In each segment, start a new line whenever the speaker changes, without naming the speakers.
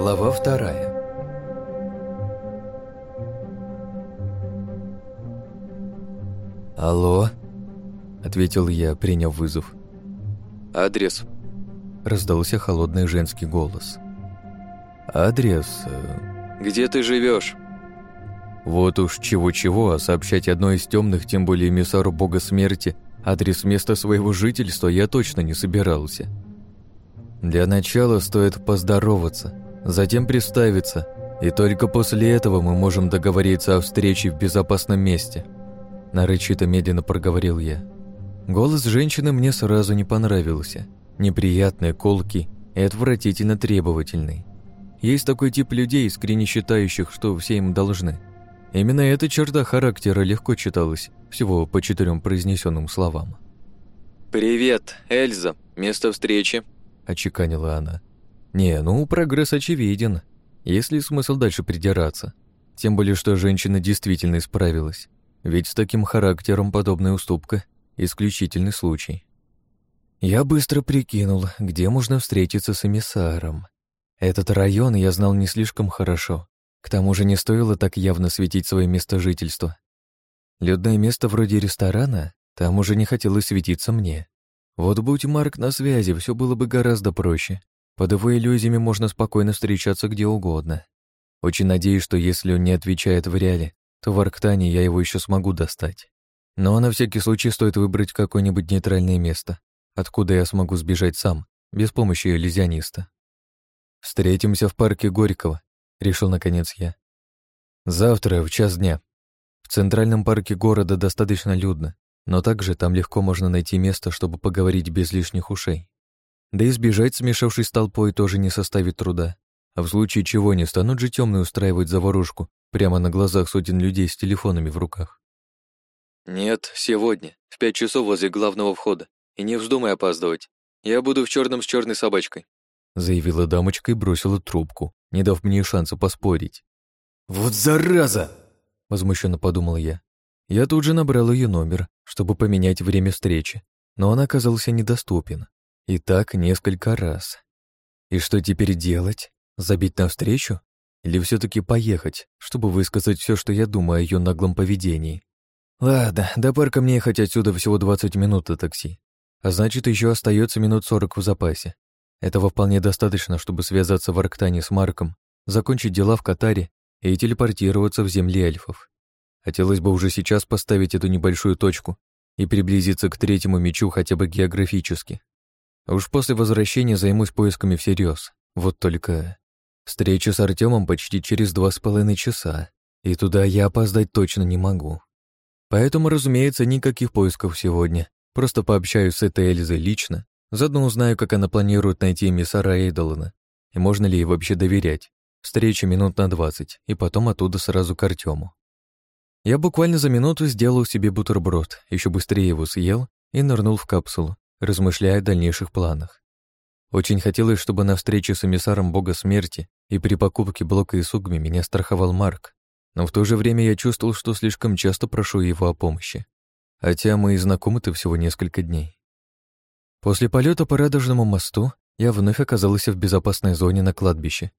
Глава вторая. «Алло?» — ответил я, приняв вызов.
«Адрес?»
— раздался холодный женский голос. «Адрес?» э,
«Где ты живешь?
Вот уж чего-чего, а сообщать одной из темных, тем более миссару бога смерти, адрес места своего жительства я точно не собирался. Для начала стоит поздороваться — затем представиться, и только после этого мы можем договориться о встрече в безопасном месте», – нарычито медленно проговорил я. Голос женщины мне сразу не понравился. Неприятный, колкий и отвратительно требовательный. Есть такой тип людей, искренне считающих, что все им должны. Именно эта черта характера легко читалась всего по четырем произнесенным словам.
«Привет, Эльза. Место встречи», –
очеканила она. Не, ну прогресс очевиден, если смысл дальше придираться. Тем более, что женщина действительно исправилась. Ведь с таким характером подобная уступка – исключительный случай. Я быстро прикинул, где можно встретиться с эмиссаром. Этот район я знал не слишком хорошо. К тому же не стоило так явно светить свое место жительства. Людное место вроде ресторана, там уже не хотелось светиться мне. Вот будь Марк на связи, все было бы гораздо проще. Под его иллюзиями можно спокойно встречаться где угодно. Очень надеюсь, что если он не отвечает в реале, то в Арктане я его еще смогу достать. Но на всякий случай стоит выбрать какое-нибудь нейтральное место, откуда я смогу сбежать сам, без помощи иллюзиониста. «Встретимся в парке Горького», — решил наконец я. «Завтра, в час дня. В центральном парке города достаточно людно, но также там легко можно найти место, чтобы поговорить без лишних ушей». Да и сбежать, смешавшись с толпой, тоже не составит труда. А в случае чего не станут же темные устраивать заварушку прямо на глазах сотен людей с телефонами в руках.
«Нет, сегодня, в пять часов возле главного входа. И не вздумай опаздывать. Я буду в черном с черной собачкой»,
заявила дамочка и бросила трубку, не дав мне шанса поспорить.
«Вот зараза!»
— возмущенно подумал я. Я тут же набрал ее номер, чтобы поменять время встречи, но она оказалась недоступна. И так несколько раз. И что теперь делать? Забить навстречу? Или все таки поехать, чтобы высказать все, что я думаю о ее наглом поведении? Ладно, до парка мне ехать отсюда всего 20 минут на такси. А значит, еще остается минут 40 в запасе. Этого вполне достаточно, чтобы связаться в Арктане с Марком, закончить дела в Катаре и телепортироваться в земли эльфов. Хотелось бы уже сейчас поставить эту небольшую точку и приблизиться к третьему мечу хотя бы географически. А уж после возвращения займусь поисками всерьез. Вот только... Встреча с Артемом почти через два с половиной часа, и туда я опоздать точно не могу. Поэтому, разумеется, никаких поисков сегодня. Просто пообщаюсь с этой Эльзой лично, заодно узнаю, как она планирует найти миссара Эйдолана, и можно ли ей вообще доверять. Встреча минут на двадцать, и потом оттуда сразу к Артему. Я буквально за минуту сделал себе бутерброд, еще быстрее его съел и нырнул в капсулу, размышляя о дальнейших планах. Очень хотелось, чтобы на встрече с эмиссаром бога смерти и при покупке блока и сугми меня страховал Марк, но в то же время я чувствовал, что слишком часто прошу его о помощи. Хотя мы и знакомы-то всего несколько дней. После полета по радужному мосту я вновь оказался в безопасной зоне на кладбище.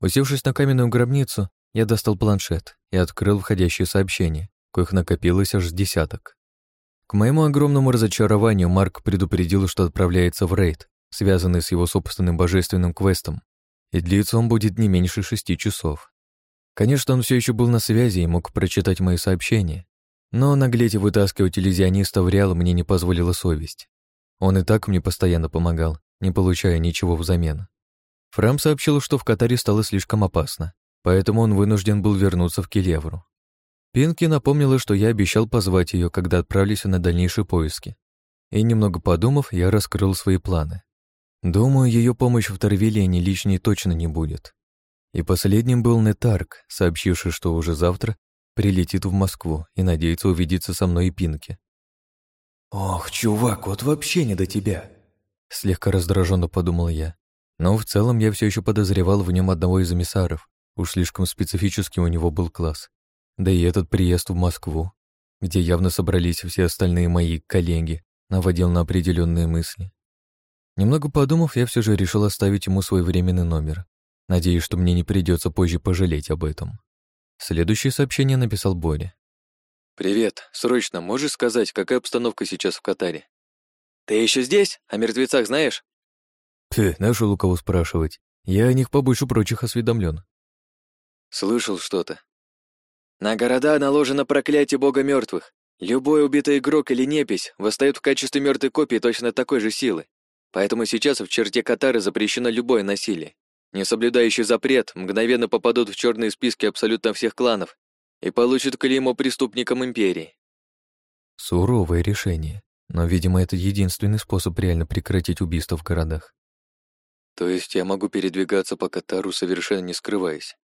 Усевшись на каменную гробницу, я достал планшет и открыл входящие сообщения, коих накопилось аж с десяток. К моему огромному разочарованию Марк предупредил, что отправляется в рейд, связанный с его собственным божественным квестом, и длится он будет не меньше шести часов. Конечно, он все еще был на связи и мог прочитать мои сообщения, но наглеть и вытаскивать иллюзиониста в реал мне не позволила совесть. Он и так мне постоянно помогал, не получая ничего взамен. Фрам сообщил, что в Катаре стало слишком опасно, поэтому он вынужден был вернуться в Келевру. Пинки напомнила, что я обещал позвать ее, когда отправлюсь на дальнейшие поиски. И немного подумав, я раскрыл свои планы. Думаю, ее помощь в Торвилине лишней точно не будет. И последним был Нетарк, сообщивший, что уже завтра прилетит в Москву и надеется увидеться со мной и Пинки.
«Ох, чувак, вот вообще не до тебя!»
Слегка раздраженно подумал я. Но в целом я все еще подозревал в нем одного из эмиссаров. Уж слишком специфический у него был класс. Да и этот приезд в Москву, где явно собрались все остальные мои коллеги, наводил на определенные мысли. Немного подумав, я все же решил оставить ему свой временный номер, надеясь, что мне не придется позже пожалеть об этом. Следующее сообщение написал Боря.
«Привет. Срочно можешь сказать, какая обстановка сейчас в Катаре?» «Ты еще здесь? О мертвецах знаешь?»
«Ты нашел у кого спрашивать. Я о них побольше прочих осведомлен.
«Слышал что-то. На города наложено проклятие бога мертвых. Любой убитый игрок или непись восстает в качестве мертвой копии точно такой же силы. Поэтому сейчас в черте Катары запрещено любое насилие. Не соблюдающие запрет мгновенно попадут в черные списки абсолютно всех кланов и получат клеймо преступникам империи.
Суровое решение, но, видимо, это единственный способ реально прекратить убийства в городах.
То есть я могу передвигаться по Катару, совершенно не скрываясь?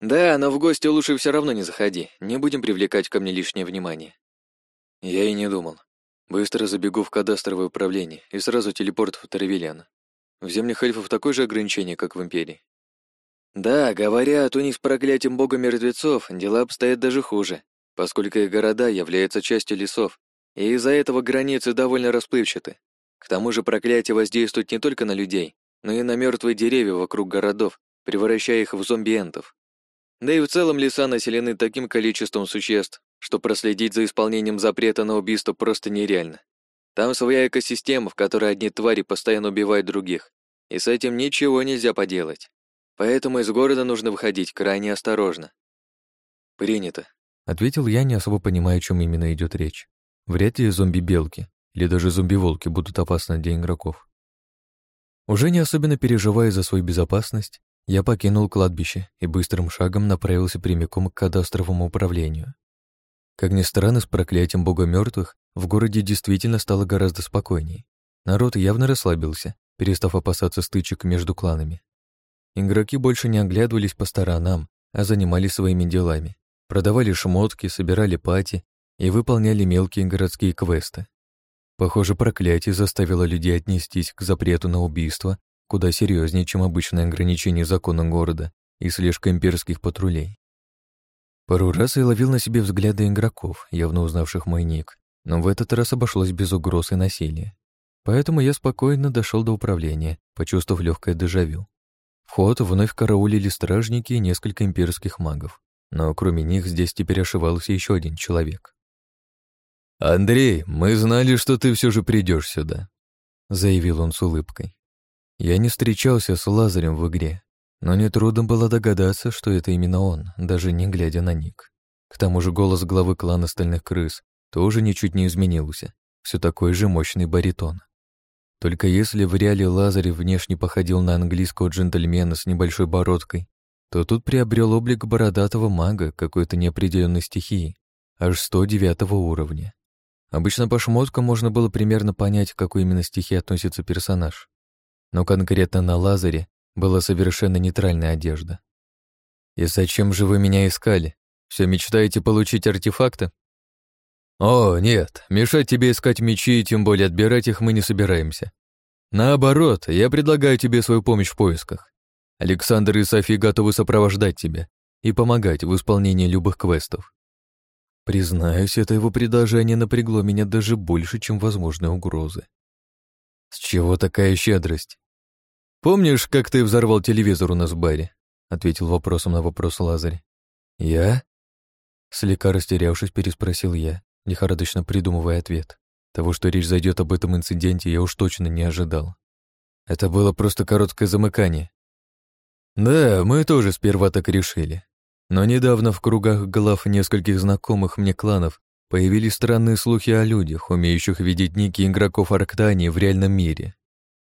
«Да, но в гости лучше все равно не заходи. Не будем привлекать ко мне лишнее внимание». Я и не думал. Быстро забегу в кадастровое управление и сразу телепорт в Тарвилиан. В землях эльфов такое же ограничение, как в Империи. Да, говорят, у них с проклятием бога мертвецов дела обстоят даже хуже, поскольку их города являются частью лесов, и из-за этого границы довольно расплывчаты. К тому же проклятие воздействует не только на людей, но и на мертвые деревья вокруг городов, превращая их в зомбиентов. Да и в целом леса населены таким количеством существ, что проследить за исполнением запрета на убийство просто нереально. Там своя экосистема, в которой одни твари постоянно убивают других, и с этим ничего нельзя поделать. Поэтому из города нужно выходить крайне осторожно. Принято.
Ответил я, не особо понимая, о чем именно идет речь. Вряд ли зомби-белки или даже зомби-волки будут опасны для игроков. Уже не особенно переживая за свою безопасность, я покинул кладбище и быстрым шагом направился прямиком к кадастровому управлению. Как ни странно, с проклятием бога мертвых в городе действительно стало гораздо спокойнее. Народ явно расслабился, перестав опасаться стычек между кланами. Игроки больше не оглядывались по сторонам, а занимались своими делами. Продавали шмотки, собирали пати и выполняли мелкие городские квесты. Похоже, проклятие заставило людей отнестись к запрету на убийство куда серьезнее, чем обычные ограничения законом города и слежка имперских патрулей. Пару раз я ловил на себе взгляды игроков, явно узнавших мой ник, но в этот раз обошлось без угроз и насилия. Поэтому я спокойно дошел до управления, почувствовав легкое дежавю. Вход вновь караулили стражники и несколько имперских магов, но кроме них здесь теперь ошивался еще один человек.
«Андрей, мы знали, что ты все же придешь сюда», —
заявил он с улыбкой. Я не встречался с Лазарем в игре, но нетрудно было догадаться, что это именно он, даже не глядя на ник. К тому же голос главы клана Стальных Крыс тоже ничуть не изменился, все такой же мощный баритон. Только если в реале Лазарь внешне походил на английского джентльмена с небольшой бородкой, то тут приобрел облик бородатого мага какой-то неопределенной стихии, аж 109 уровня. Обычно по шмоткам можно было примерно понять, к какой именно стихии относится персонаж но конкретно на Лазаре была совершенно нейтральная одежда. «И зачем же вы меня искали? Все мечтаете получить артефакты?»
«О, нет, мешать тебе искать мечи и тем более отбирать их мы не собираемся. Наоборот, я предлагаю тебе свою помощь в поисках. Александр и Софи готовы сопровождать тебя и помогать в исполнении любых квестов».
Признаюсь, это его предложение напрягло меня даже больше, чем возможные угрозы.
С чего такая щедрость? «Помнишь, как ты взорвал телевизор у нас в баре?» — ответил вопросом на вопрос Лазарь.
«Я?» Слегка растерявшись, переспросил я, лихорадочно придумывая ответ. Того, что речь зайдет об этом инциденте, я уж точно не ожидал.
Это было просто короткое замыкание. Да, мы тоже сперва так решили. Но недавно в кругах глав нескольких знакомых мне кланов появились странные слухи о людях, умеющих видеть ники игроков Арктании в реальном мире.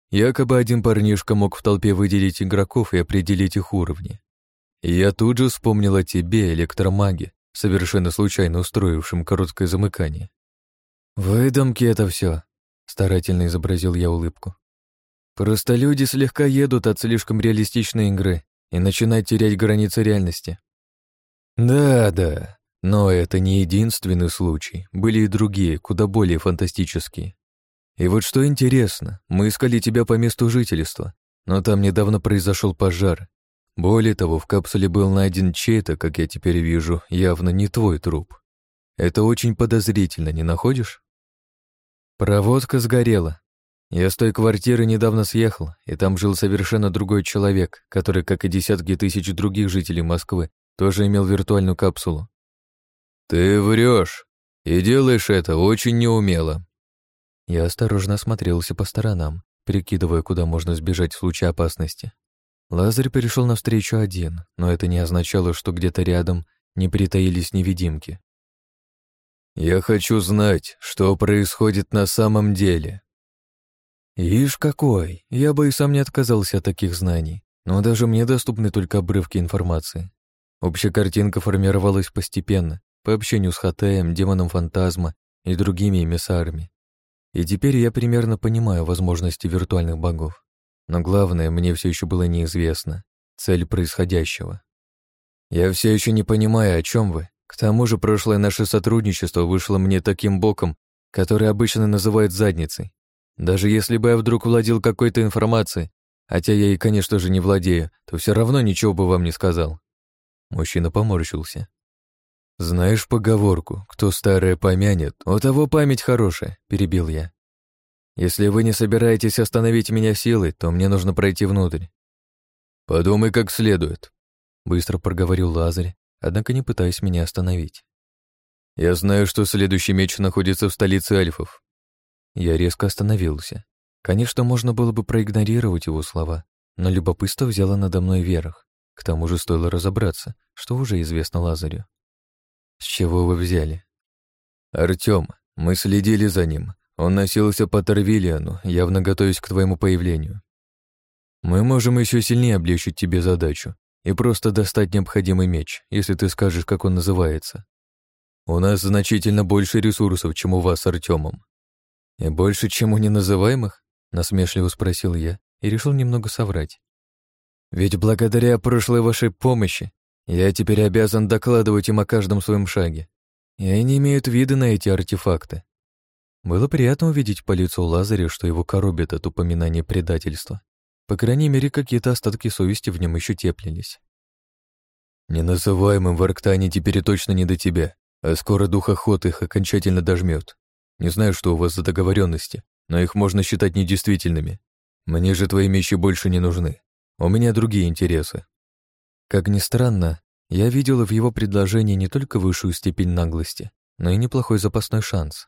Якобы один парнишка мог в толпе выделить игроков и определить их уровни. И я тут же вспомнил о тебе, электромаге, совершенно случайно устроившем короткое замыкание.
«Выдумки это все, старательно изобразил я улыбку. «Просто люди слегка едут от слишком реалистичной игры и начинают терять границы реальности».
«Да-да, но это не единственный случай, были и другие, куда более фантастические. И вот что интересно, мы искали тебя по месту жительства, но там недавно произошел пожар. Более того, в капсуле был найден чей-то, как я теперь вижу, явно не твой труп. Это очень подозрительно, не находишь?
Проводка сгорела. Я с той квартиры недавно съехал, и там жил совершенно другой человек, который, как и десятки тысяч других жителей Москвы, тоже имел виртуальную капсулу.
«Ты врешь и делаешь это очень неумело»,
я осторожно осмотрелся по сторонам, прикидывая, куда можно сбежать в случае опасности. Лазарь перешел навстречу один, но это не означало, что где-то рядом не притаились невидимки.
«Я хочу знать, что происходит на самом деле».
«Ишь какой! Я бы и сам не отказался от таких знаний, но даже мне доступны только обрывки информации. Общая картинка формировалась постепенно, по общению с Хатаем, демоном фантазма и другими эмиссарами. И теперь я примерно понимаю возможности виртуальных богов. Но главное, мне все еще было неизвестно. Цель происходящего. Я все еще не понимаю, о чем вы. К тому же прошлое наше сотрудничество вышло мне таким боком, который обычно называют задницей. Даже если бы я вдруг владел какой-то информацией, хотя я и, конечно же, не владею, то все равно ничего бы вам не сказал. Мужчина поморщился. «Знаешь поговорку, кто старое помянет, у того память хорошая», — перебил я. «Если вы не собираетесь остановить меня силой, то мне нужно пройти внутрь».
«Подумай как следует», —
быстро проговорил Лазарь, однако не пытаясь меня остановить.
«Я знаю, что следующий меч находится в столице альфов».
Я резко остановился. Конечно, можно было бы проигнорировать его слова, но любопытство взяло надо мной верх. К тому же стоило разобраться, что уже известно Лазарю с чего вы взяли?»
Артем? мы следили за ним. Он носился по Торвиллиану, явно готовясь к твоему появлению. Мы можем еще сильнее облегчить тебе задачу и просто достать необходимый меч, если ты скажешь, как он называется. У нас значительно больше ресурсов, чем у вас с Артёмом».
«И больше, чем у неназываемых?» — насмешливо спросил я и решил немного соврать. «Ведь благодаря прошлой вашей помощи я теперь обязан докладывать им о каждом своем шаге. И они имеют виды на эти артефакты. Было приятно увидеть по лицу Лазаря, что его коробит от упоминания предательства. По крайней мере, какие-то остатки совести в нем еще теплились.
«Неназываемым в Арктане теперь точно не до тебя, а скоро дух охоты их окончательно дожмет. Не знаю, что у вас за договоренности, но их можно считать недействительными. Мне же твои мечи больше не нужны. У меня другие интересы»,
как ни странно, я видела в его предложении не только высшую степень наглости, но и неплохой запасной шанс.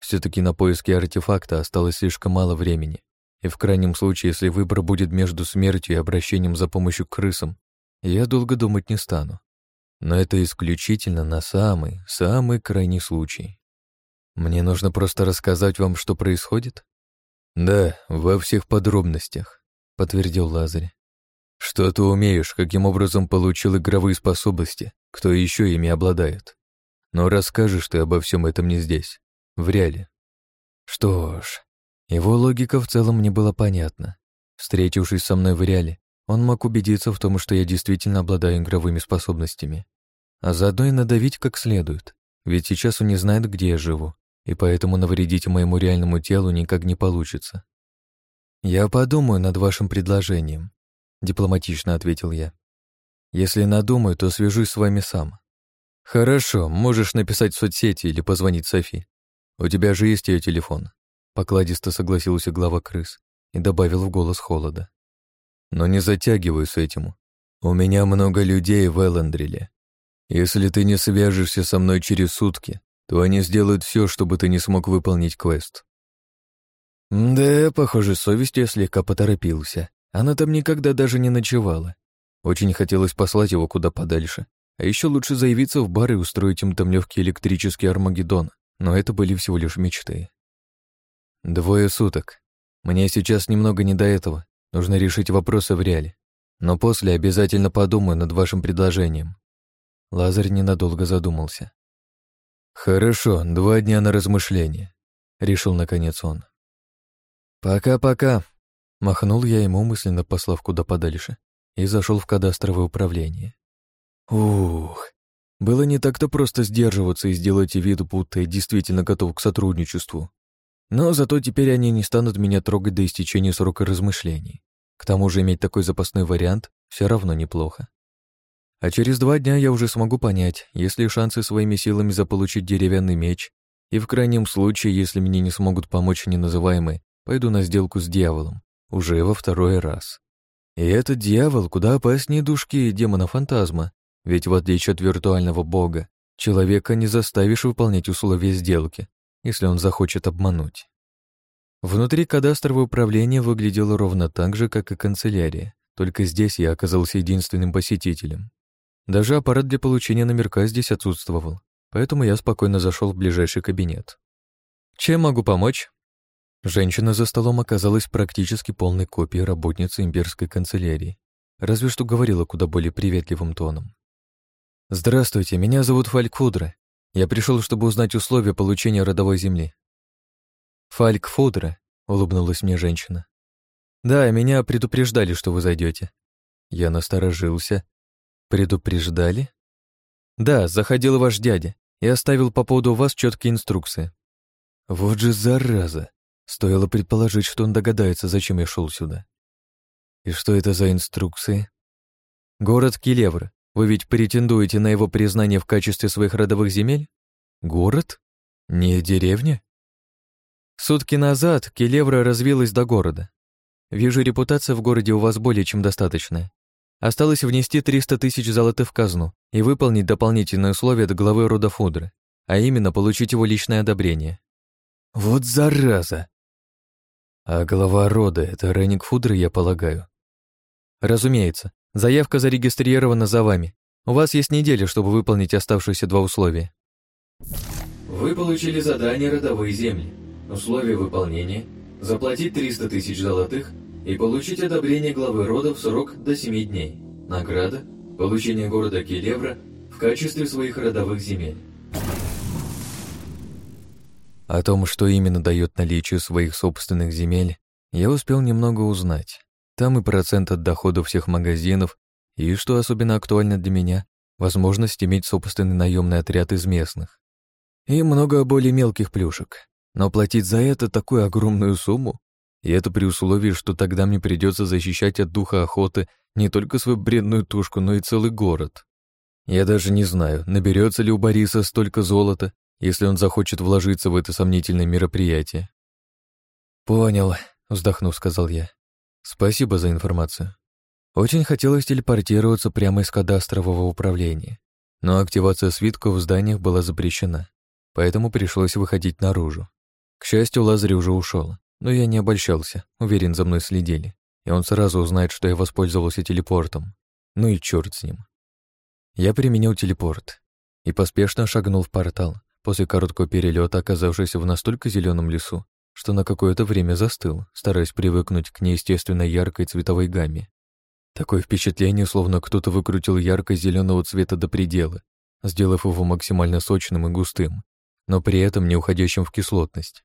все таки на поиски артефакта осталось слишком мало времени, и в крайнем случае, если выбор будет между смертью и обращением за помощью к крысам, я долго думать не стану. Но это исключительно на самый, самый крайний случай. Мне нужно просто рассказать вам, что происходит?
Да, во всех подробностях, подтвердил Лазарь. «Что ты умеешь, каким образом получил игровые способности, кто еще ими обладает. Но расскажешь ты обо всем этом не здесь, в реале».
Что ж, его логика в целом мне была понятна. Встретившись со мной в реале, он мог убедиться в том, что я действительно обладаю игровыми способностями. А заодно и надавить как следует, ведь сейчас он не знает, где я живу, и поэтому навредить моему реальному телу никак не получится. Я подумаю над вашим предложением, дипломатично ответил я. Если надумаю, то свяжусь с вами сам. Хорошо, можешь написать в соцсети или позвонить Софи. У тебя же есть ее телефон. Покладисто согласился глава крыс и добавил в голос холода. Но не затягиваю с этим. У меня много людей в Эллендриле. Если ты не свяжешься со мной через сутки, то они сделают все, чтобы ты не смог выполнить квест. Да, похоже, совесть я слегка поторопился. Она там никогда даже не ночевала. Очень хотелось послать его куда подальше. А еще лучше заявиться в бар и устроить им там легкий электрический Армагеддон. Но это были всего лишь мечты. Двое суток. Мне сейчас немного не до этого. Нужно решить вопросы в реале. Но после обязательно подумаю над вашим предложением. Лазарь ненадолго задумался. «Хорошо, два дня на размышление», — решил наконец он. «Пока-пока», Махнул я ему мысленно послав куда подальше и зашел в кадастровое управление. Ух, было не так-то просто сдерживаться и сделать вид, будто я действительно готов к сотрудничеству. Но зато теперь они не станут меня трогать до истечения срока размышлений. К тому же иметь такой запасной вариант все равно неплохо. А через два дня я уже смогу понять, есть ли шансы своими силами заполучить деревянный меч, и в крайнем случае, если мне не смогут помочь неназываемые, пойду на сделку с дьяволом уже во второй раз. И этот дьявол куда опаснее душки демона-фантазма, ведь в отличие от виртуального бога, человека не заставишь выполнять условия сделки, если он захочет обмануть. Внутри кадастровое управление выглядело ровно так же, как и канцелярия, только здесь я оказался единственным посетителем. Даже аппарат для получения номерка здесь отсутствовал, поэтому я спокойно зашел в ближайший кабинет. «Чем могу помочь?» Женщина за столом оказалась практически полной копией работницы имперской канцелярии, разве что говорила куда более приветливым тоном. «Здравствуйте, меня зовут Фалькудра. Я пришел, чтобы узнать условия получения родовой земли». «Фалькфудра», — улыбнулась мне женщина. «Да, меня предупреждали, что вы зайдете. Я насторожился. «Предупреждали?» «Да, заходил ваш дядя и оставил по поводу вас четкие инструкции». «Вот же зараза! Стоило предположить, что он догадается, зачем я шел сюда. И что это за инструкции? Город Келевр. Вы ведь претендуете на его признание в качестве своих родовых земель? Город? Не деревня? Сутки назад Келевра развилась до города. Вижу, репутация в городе у вас более чем достаточная. Осталось внести 300 тысяч золотых в казну и выполнить дополнительные условия от главы рода Фудры, а именно получить его личное одобрение. «Вот зараза! А глава рода — это Реник Фудры, я полагаю. Разумеется, заявка зарегистрирована за вами. У вас есть неделя, чтобы выполнить оставшиеся два условия.
Вы получили задание «Родовые земли». Условия выполнения – заплатить 300 тысяч золотых и получить одобрение главы рода в срок до 7 дней. Награда – получение города Келевра в качестве своих родовых земель.
О том, что именно дает наличие своих собственных земель, я успел немного узнать. Там и процент от дохода всех магазинов, и, что особенно актуально для меня, возможность иметь собственный наемный отряд из местных. И много более мелких плюшек. Но платить за это такую огромную сумму, и это при условии, что тогда мне придется защищать от духа охоты не только свою бредную тушку, но и целый город. Я даже не знаю, наберется ли у Бориса столько золота, если он захочет вложиться в это сомнительное мероприятие. «Понял», — вздохнув, сказал я. «Спасибо за информацию. Очень хотелось телепортироваться прямо из кадастрового управления, но активация свитков в зданиях была запрещена, поэтому пришлось выходить наружу. К счастью, Лазарь уже ушел, но я не обольщался, уверен, за мной следили, и он сразу узнает, что я воспользовался телепортом. Ну и черт с ним». Я применил телепорт и поспешно шагнул в портал, После короткого перелета, оказавшись в настолько зеленом лесу, что на какое-то время застыл, стараясь привыкнуть к неестественно яркой цветовой гамме. Такое впечатление, словно кто-то выкрутил ярко зеленого цвета до предела, сделав его максимально сочным и густым, но при этом не уходящим в кислотность.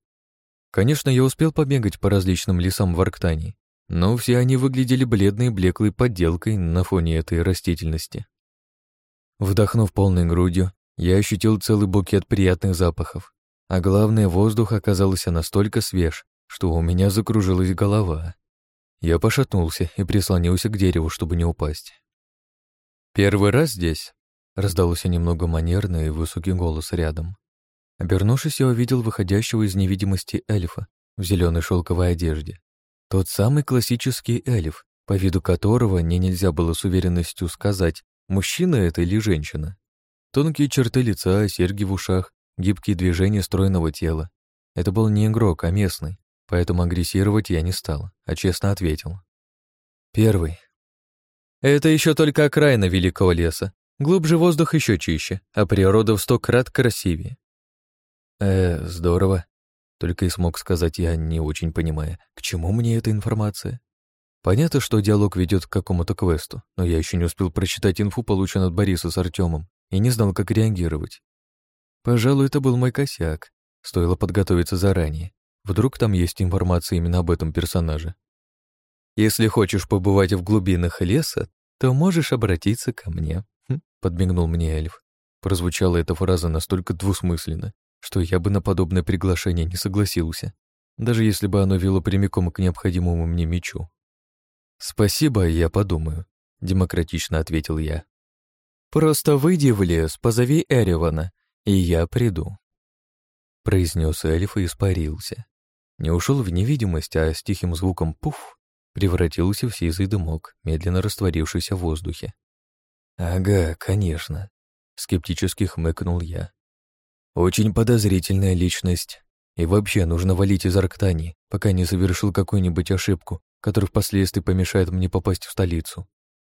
Конечно, я успел побегать по различным лесам в Арктании, но все они выглядели бледной блеклой подделкой на фоне этой растительности. Вдохнув полной грудью, я ощутил целый букет приятных запахов, а главное, воздух оказался настолько свеж, что у меня закружилась голова. Я пошатнулся и прислонился к дереву, чтобы не упасть. «Первый раз здесь?» — раздался немного манерный и высокий голос рядом. Обернувшись, я увидел выходящего из невидимости эльфа в зеленой шелковой одежде. Тот самый классический эльф, по виду которого мне нельзя было с уверенностью сказать, мужчина это или женщина. Тонкие черты лица, серьги в ушах, гибкие движения стройного тела. Это был не игрок, а местный, поэтому агрессировать я не стал, а честно ответил. Первый. Это еще только окраина великого леса. Глубже воздух еще чище, а природа в сто крат красивее. Э, здорово. Только и смог сказать я, не очень понимая, к чему мне эта информация. Понятно, что диалог ведет к какому-то квесту, но я еще не успел прочитать инфу, полученную от Бориса с Артемом, и не знал, как реагировать. Пожалуй, это был мой косяк. Стоило подготовиться заранее. Вдруг там есть информация именно об этом персонаже. «Если хочешь побывать в глубинах леса, то можешь обратиться ко мне», хм, подмигнул мне эльф. Прозвучала эта фраза настолько двусмысленно, что я бы на подобное приглашение не согласился, даже если бы оно вело прямиком к необходимому мне мечу. «Спасибо, я подумаю», — демократично ответил я. «Просто выйди в лес, позови Эривана, и я приду», — произнес эльф и испарился. Не ушел в невидимость, а с тихим звуком «пуф» превратился в сизый дымок, медленно растворившийся в воздухе. «Ага, конечно», — скептически хмыкнул я. «Очень подозрительная личность. И вообще нужно валить из Арктании, пока не совершил какую-нибудь ошибку, которая впоследствии помешает мне попасть в столицу.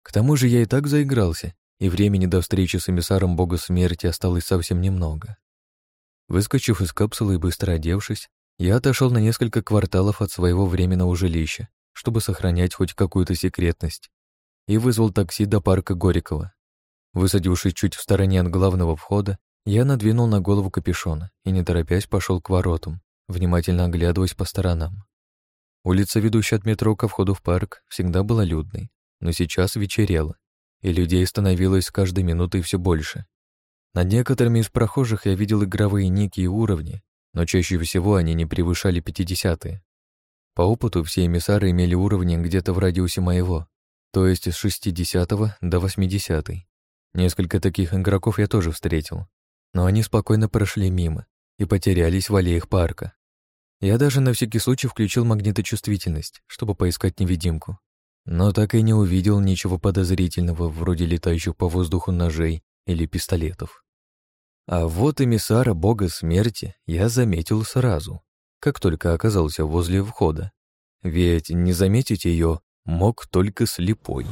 К тому же я и так заигрался, и времени до встречи с эмиссаром бога смерти осталось совсем немного. Выскочив из капсулы и быстро одевшись, я отошел на несколько кварталов от своего временного жилища, чтобы сохранять хоть какую-то секретность, и вызвал такси до парка Горького. Высадившись чуть в стороне от главного входа, я надвинул на голову капюшон и, не торопясь, пошел к воротам, внимательно оглядываясь по сторонам. Улица, ведущая от метро ко входу в парк, всегда была людной, но сейчас вечерело, и людей становилось с каждой минутой все больше. Над некоторыми из прохожих я видел игровые ники и уровни, но чаще всего они не превышали 50-е. По опыту все эмиссары имели уровни где-то в радиусе моего, то есть с 60 до 80 -й. Несколько таких игроков я тоже встретил, но они спокойно прошли мимо и потерялись в аллеях парка. Я даже на всякий случай включил магниточувствительность, чтобы поискать невидимку но так и не увидел ничего подозрительного, вроде летающих по воздуху ножей или пистолетов. А вот эмиссара бога смерти я заметил сразу, как только оказался возле входа. Ведь не заметить ее мог только слепой.